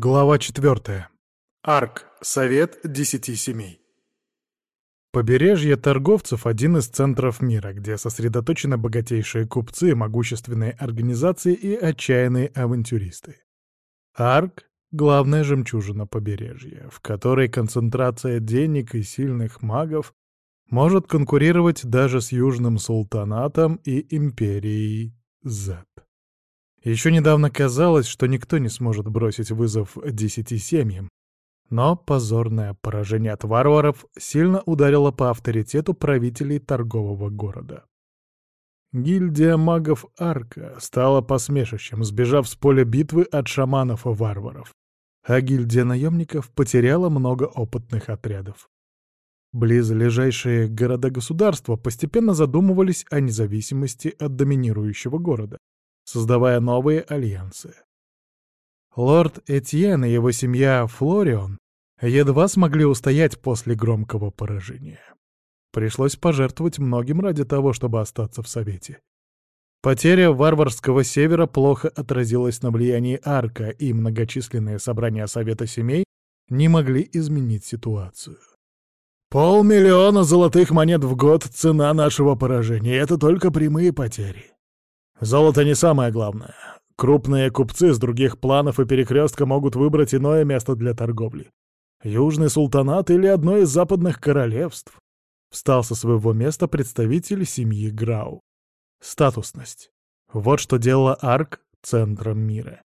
Глава четвертая. Арк. Совет десяти семей. Побережье торговцев — один из центров мира, где сосредоточены богатейшие купцы, могущественные организации и отчаянные авантюристы. Арк — главная жемчужина побережья, в которой концентрация денег и сильных магов может конкурировать даже с Южным Султанатом и Империей Z. Еще недавно казалось, что никто не сможет бросить вызов десяти семьям, но позорное поражение от варваров сильно ударило по авторитету правителей торгового города. Гильдия магов Арка стала посмешищем, сбежав с поля битвы от шаманов варваров, а гильдия наемников потеряла много опытных отрядов. Близлежащие города-государства постепенно задумывались о независимости от доминирующего города создавая новые альянсы. Лорд Этьен и его семья Флорион едва смогли устоять после громкого поражения. Пришлось пожертвовать многим ради того, чтобы остаться в Совете. Потеря варварского севера плохо отразилась на влиянии Арка, и многочисленные собрания Совета семей не могли изменить ситуацию. «Полмиллиона золотых монет в год — цена нашего поражения, это только прямые потери. Золото не самое главное. Крупные купцы с других планов и перекрестка могут выбрать иное место для торговли. Южный султанат или одно из западных королевств. Встал со своего места представитель семьи Грау. Статусность. Вот что делала Арк центром мира.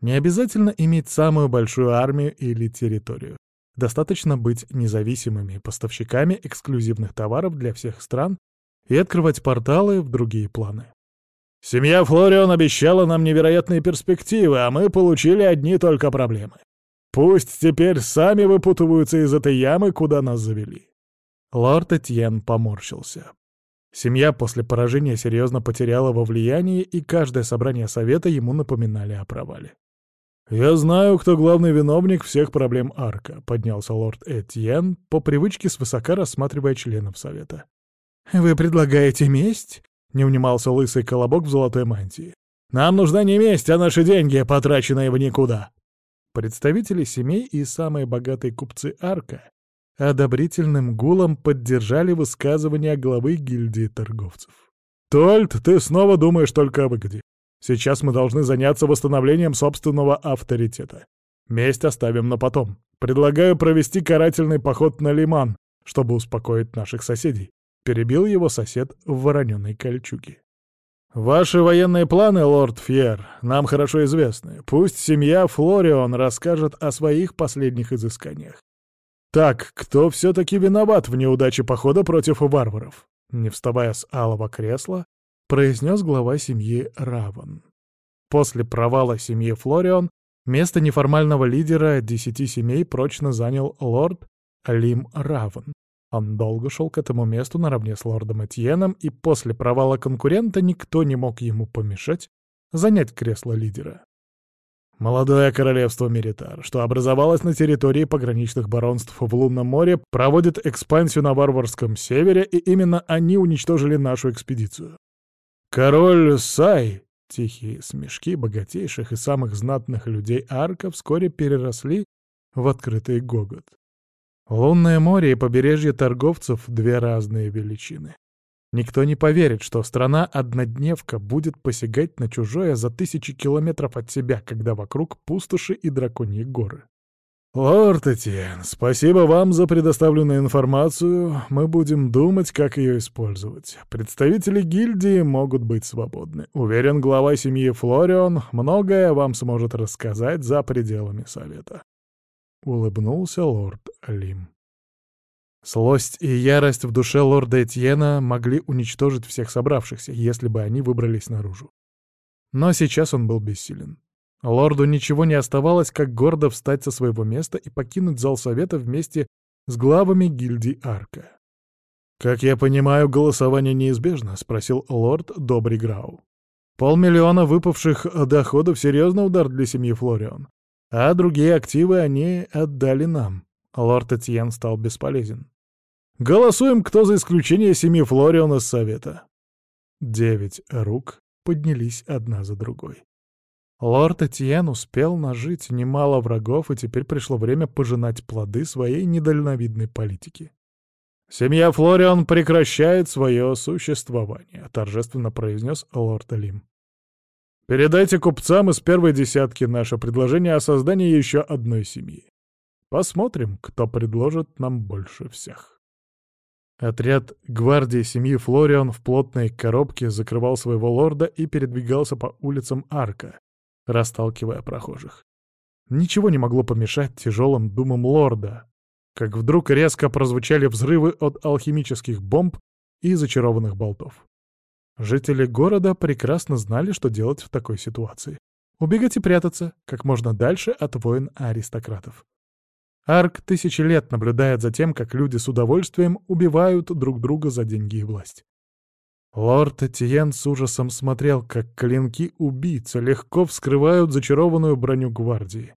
Не обязательно иметь самую большую армию или территорию. Достаточно быть независимыми поставщиками эксклюзивных товаров для всех стран и открывать порталы в другие планы. Семья Флорион обещала нам невероятные перспективы, а мы получили одни только проблемы. Пусть теперь сами выпутываются из этой ямы, куда нас завели. Лорд Этьен поморщился. Семья после поражения серьезно потеряла во влиянии, и каждое собрание совета ему напоминали о провале. «Я знаю, кто главный виновник всех проблем Арка», — поднялся лорд Этьен, по привычке свысока рассматривая членов совета. «Вы предлагаете месть?» — не унимался лысый колобок в золотой мантии. «Нам нужна не месть, а наши деньги, потраченные в никуда!» Представители семей и самые богатые купцы Арка одобрительным гулом поддержали высказывания главы гильдии торговцев. «Тольт, ты снова думаешь только о выгоде. Сейчас мы должны заняться восстановлением собственного авторитета. Месть оставим на потом. Предлагаю провести карательный поход на Лиман, чтобы успокоить наших соседей. Перебил его сосед в вороненой кольчуге. «Ваши военные планы, лорд Фьер, нам хорошо известны. Пусть семья Флорион расскажет о своих последних изысканиях. Так, кто все-таки виноват в неудаче похода против варваров?» Не вставая с алого кресла, произнес глава семьи Раван. После провала семьи Флорион место неформального лидера десяти семей прочно занял лорд Лим Раван, он долго шел к этому месту наравне с лордом Этьеном, и после провала конкурента никто не мог ему помешать занять кресло лидера. Молодое королевство Меритар, что образовалось на территории пограничных баронств в Лунном море, проводит экспансию на варварском севере, и именно они уничтожили нашу экспедицию. Король Сай, тихие смешки богатейших и самых знатных людей Арка вскоре переросли в открытый гогот. Лунное море и побережье торговцев — две разные величины. Никто не поверит, что страна-однодневка будет посягать на чужое за тысячи километров от себя, когда вокруг пустоши и драконьи горы. «Лорд Этьен, спасибо вам за предоставленную информацию. Мы будем думать, как ее использовать. Представители гильдии могут быть свободны. Уверен, глава семьи Флорион многое вам сможет рассказать за пределами совета». — улыбнулся лорд Лим. Злость и ярость в душе лорда Этьена могли уничтожить всех собравшихся, если бы они выбрались наружу. Но сейчас он был бессилен. Лорду ничего не оставалось, как гордо встать со своего места и покинуть зал совета вместе с главами гильдии Арка. «Как я понимаю, голосование неизбежно?» — спросил лорд Добрый Грау. «Полмиллиона выпавших доходов — серьезный удар для семьи Флорион. А другие активы они отдали нам. Лорд Этьен стал бесполезен. Голосуем, кто за исключение семи Флорион из Совета. Девять рук поднялись одна за другой. Лорд Этьен успел нажить немало врагов, и теперь пришло время пожинать плоды своей недальновидной политики. «Семья Флориан прекращает свое существование», — торжественно произнес лорд Лим. «Передайте купцам из первой десятки наше предложение о создании еще одной семьи. Посмотрим, кто предложит нам больше всех». Отряд гвардии семьи Флориан в плотной коробке закрывал своего лорда и передвигался по улицам Арка, расталкивая прохожих. Ничего не могло помешать тяжелым думам лорда, как вдруг резко прозвучали взрывы от алхимических бомб и зачарованных болтов. Жители города прекрасно знали, что делать в такой ситуации. Убегать и прятаться как можно дальше от воин аристократов. Арк тысячи лет наблюдает за тем, как люди с удовольствием убивают друг друга за деньги и власть. Лорд Этьен с ужасом смотрел, как клинки убийцы легко вскрывают зачарованную броню гвардии.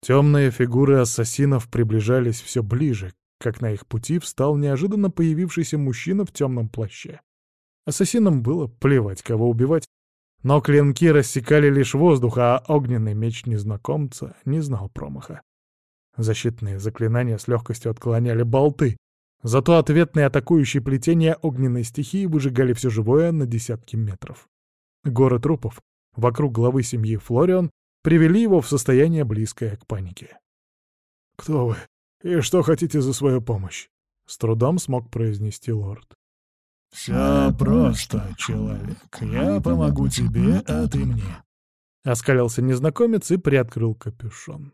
Темные фигуры ассасинов приближались все ближе, как на их пути встал неожиданно появившийся мужчина в темном плаще. Ассасинам было плевать, кого убивать, но клинки рассекали лишь воздух, а огненный меч незнакомца не знал промаха. Защитные заклинания с легкостью отклоняли болты, Зато ответные атакующие плетения огненной стихии выжигали все живое на десятки метров. Горы трупов вокруг главы семьи Флорион привели его в состояние близкое к панике. «Кто вы? И что хотите за свою помощь?» — с трудом смог произнести лорд. «Все просто, человек. Я помогу тебе, а ты мне». Оскалился незнакомец и приоткрыл капюшон.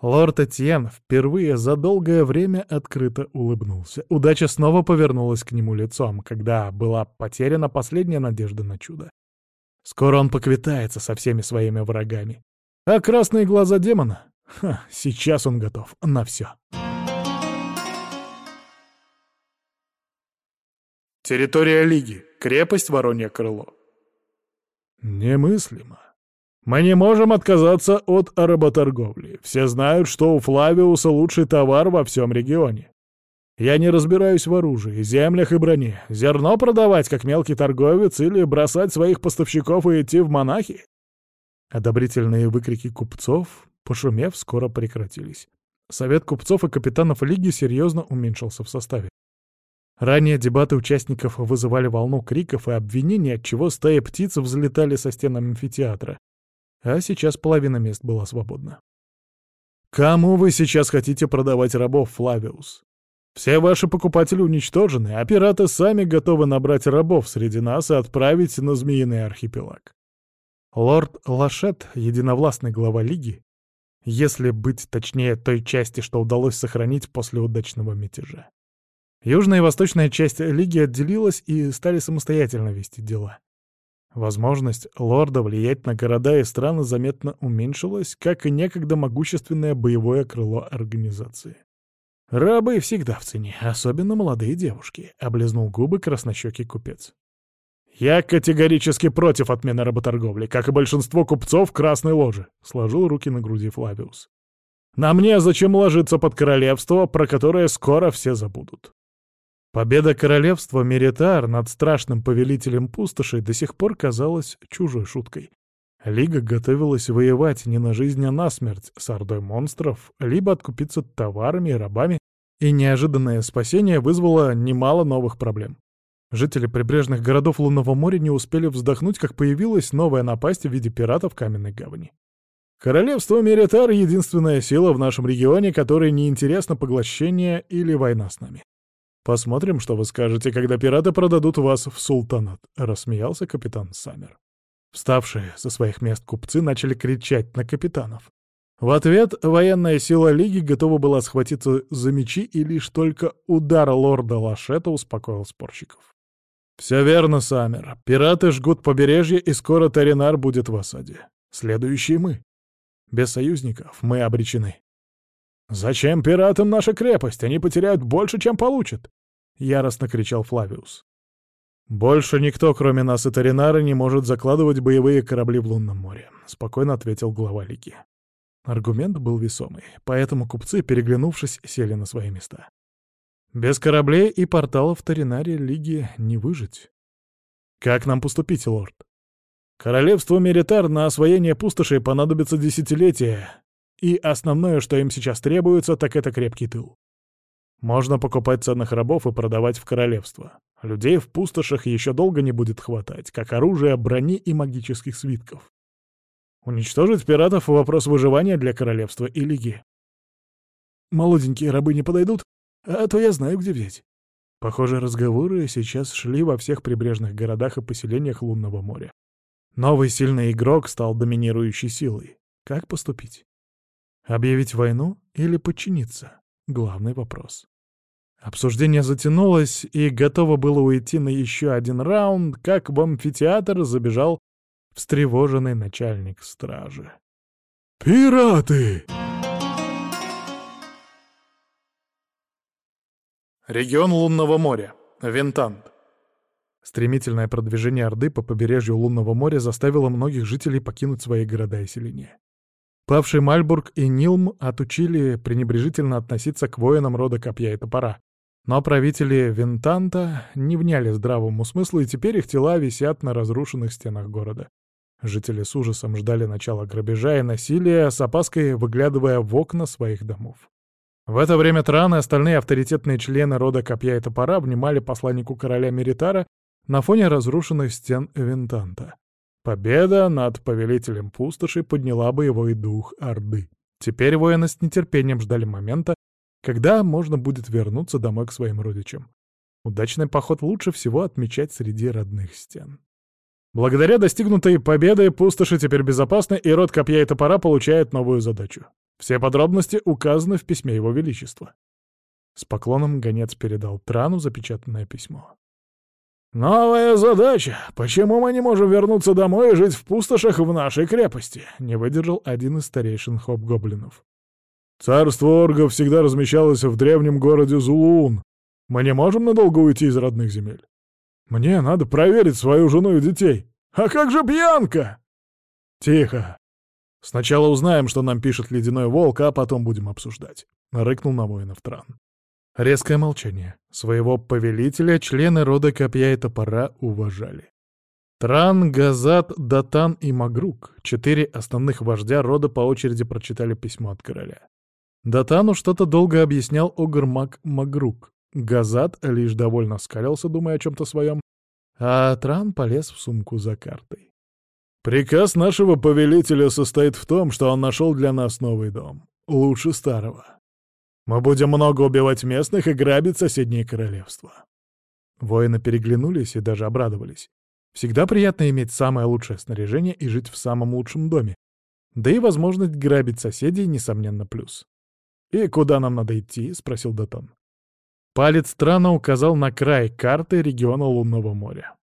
Лорд Этьен впервые за долгое время открыто улыбнулся. Удача снова повернулась к нему лицом, когда была потеряна последняя надежда на чудо. Скоро он поквитается со всеми своими врагами. А красные глаза демона? Ха, сейчас он готов на все. Территория Лиги. Крепость Воронье Крыло. Немыслимо. Мы не можем отказаться от работорговли. Все знают, что у Флавиуса лучший товар во всем регионе. Я не разбираюсь в оружии, землях и броне. Зерно продавать, как мелкий торговец, или бросать своих поставщиков и идти в монахи? Одобрительные выкрики купцов, пошумев, скоро прекратились. Совет купцов и капитанов лиги серьезно уменьшился в составе. Ранее дебаты участников вызывали волну криков и обвинений, отчего стаи птиц взлетали со стен амфитеатра, а сейчас половина мест была свободна. «Кому вы сейчас хотите продавать рабов, Флавиус? Все ваши покупатели уничтожены, а пираты сами готовы набрать рабов среди нас и отправить на Змеиный архипелаг». Лорд Лашет, единовластный глава Лиги, если быть точнее той части, что удалось сохранить после удачного мятежа. Южная и восточная часть Лиги отделилась и стали самостоятельно вести дела. Возможность лорда влиять на города и страны заметно уменьшилась, как и некогда могущественное боевое крыло организации. «Рабы всегда в цене, особенно молодые девушки», — облизнул губы краснощекий купец. «Я категорически против отмены работорговли, как и большинство купцов Красной Ложи», — сложил руки на груди Флавиус. «На мне зачем ложиться под королевство, про которое скоро все забудут?» Победа королевства Меритар над страшным повелителем пустоши до сих пор казалась чужой шуткой. Лига готовилась воевать не на жизнь, а на смерть с ордой монстров, либо откупиться товарами и рабами, и неожиданное спасение вызвало немало новых проблем. Жители прибрежных городов Лунного моря не успели вздохнуть, как появилась новая напасть в виде пиратов Каменной гавани. Королевство Меритар — единственная сила в нашем регионе, которой не интересно поглощение или война с нами. «Посмотрим, что вы скажете, когда пираты продадут вас в султанат», — рассмеялся капитан Саммер. Вставшие со своих мест купцы начали кричать на капитанов. В ответ военная сила Лиги готова была схватиться за мечи, и лишь только удар лорда Лашета успокоил спорщиков. «Все верно, Саммер. Пираты жгут побережье, и скоро Таринар будет в осаде. Следующие мы. Без союзников мы обречены». «Зачем пиратам наша крепость? Они потеряют больше, чем получат!» — яростно кричал Флавиус. «Больше никто, кроме нас и Таринара, не может закладывать боевые корабли в лунном море», — спокойно ответил глава Лиги. Аргумент был весомый, поэтому купцы, переглянувшись, сели на свои места. Без кораблей и порталов Таринаре Лиги не выжить. «Как нам поступить, лорд?» Королевству Меритар на освоение пустоши понадобится десятилетия, и основное, что им сейчас требуется, так это крепкий тыл. Можно покупать ценных рабов и продавать в королевство. Людей в пустошах еще долго не будет хватать, как оружия, брони и магических свитков. Уничтожить пиратов — вопрос выживания для королевства и лиги. Молоденькие рабы не подойдут, а то я знаю, где взять. Похоже, разговоры сейчас шли во всех прибрежных городах и поселениях Лунного моря. Новый сильный игрок стал доминирующей силой. Как поступить? Объявить войну или подчиниться? Главный вопрос. Обсуждение затянулось и готово было уйти на еще один раунд, как в амфитеатр забежал встревоженный начальник стражи. «Пираты!» Регион Лунного моря. Винтант. Стремительное продвижение Орды по побережью Лунного моря заставило многих жителей покинуть свои города и селения. Павший Мальбург и Нилм отучили пренебрежительно относиться к воинам рода копья и топора, но правители Винтанта не вняли здравому смыслу, и теперь их тела висят на разрушенных стенах города. Жители с ужасом ждали начала грабежа и насилия, с опаской выглядывая в окна своих домов. В это время Тран и остальные авторитетные члены рода Копья и Топора внимали посланнику короля Меритара на фоне разрушенных стен Винтанта. Победа над повелителем пустоши подняла боевой дух Орды. Теперь воины с нетерпением ждали момента, когда можно будет вернуться домой к своим родичам. Удачный поход лучше всего отмечать среди родных стен. Благодаря достигнутой победе пустоши теперь безопасны, и род копья и топора получает новую задачу. Все подробности указаны в письме Его Величества. С поклоном гонец передал Трану запечатанное письмо. «Новая задача! Почему мы не можем вернуться домой и жить в пустошах в нашей крепости?» — не выдержал один из старейшин хоп-гоблинов. Царство оргов всегда размещалось в древнем городе Зулуун. Мы не можем надолго уйти из родных земель. Мне надо проверить свою жену и детей. А как же пьянка? Тихо. Сначала узнаем, что нам пишет ледяной волк, а потом будем обсуждать. Рыкнул на воинов Тран. Резкое молчание. Своего повелителя члены рода Копья и Топора уважали. Тран, Газат, Датан и Магрук, четыре основных вождя рода по очереди прочитали письмо от короля. Датану что-то долго объяснял Огрмак Магрук. Газат лишь довольно скалился, думая о чем-то своем, а Тран полез в сумку за картой. «Приказ нашего повелителя состоит в том, что он нашел для нас новый дом. Лучше старого. Мы будем много убивать местных и грабить соседние королевства». Воины переглянулись и даже обрадовались. Всегда приятно иметь самое лучшее снаряжение и жить в самом лучшем доме. Да и возможность грабить соседей, несомненно, плюс. «И куда нам надо идти?» — спросил Датон. Палец странно указал на край карты региона Лунного моря.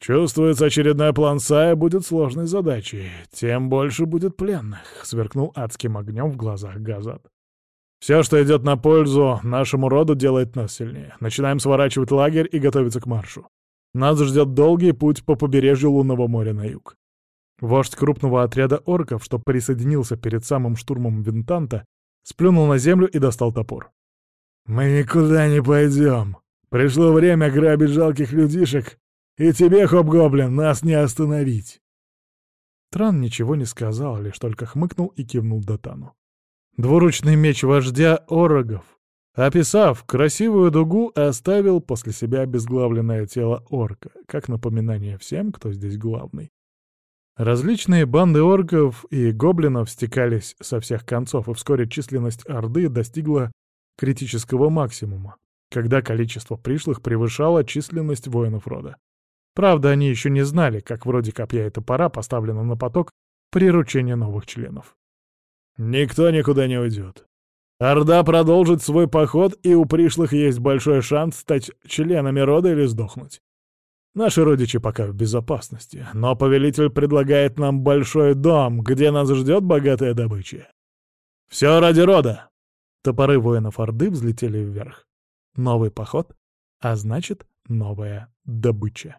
«Чувствуется, очередной план Сая будет сложной задачей. Тем больше будет пленных», — сверкнул адским огнем в глазах Газат. «Все, что идет на пользу нашему роду, делает нас сильнее. Начинаем сворачивать лагерь и готовиться к маршу. Нас ждет долгий путь по побережью Лунного моря на юг». Вождь крупного отряда орков, что присоединился перед самым штурмом Винтанта, сплюнул на землю и достал топор. «Мы никуда не пойдем. Пришло время грабить жалких людишек, и тебе, Хоп-Гоблин, нас не остановить!» Тран ничего не сказал, лишь только хмыкнул и кивнул Датану. Двуручный меч вождя Орогов, описав красивую дугу, оставил после себя обезглавленное тело орка, как напоминание всем, кто здесь главный. Различные банды орков и гоблинов стекались со всех концов, и вскоре численность Орды достигла критического максимума, когда количество пришлых превышало численность воинов рода. Правда, они еще не знали, как вроде копья и топора поставлено на поток приручение новых членов. Никто никуда не уйдет. Орда продолжит свой поход, и у пришлых есть большой шанс стать членами рода или сдохнуть. Наши родичи пока в безопасности, но повелитель предлагает нам большой дом, где нас ждет богатая добыча. Все ради рода!» Топоры воинов Орды взлетели вверх. Новый поход, а значит, новая добыча.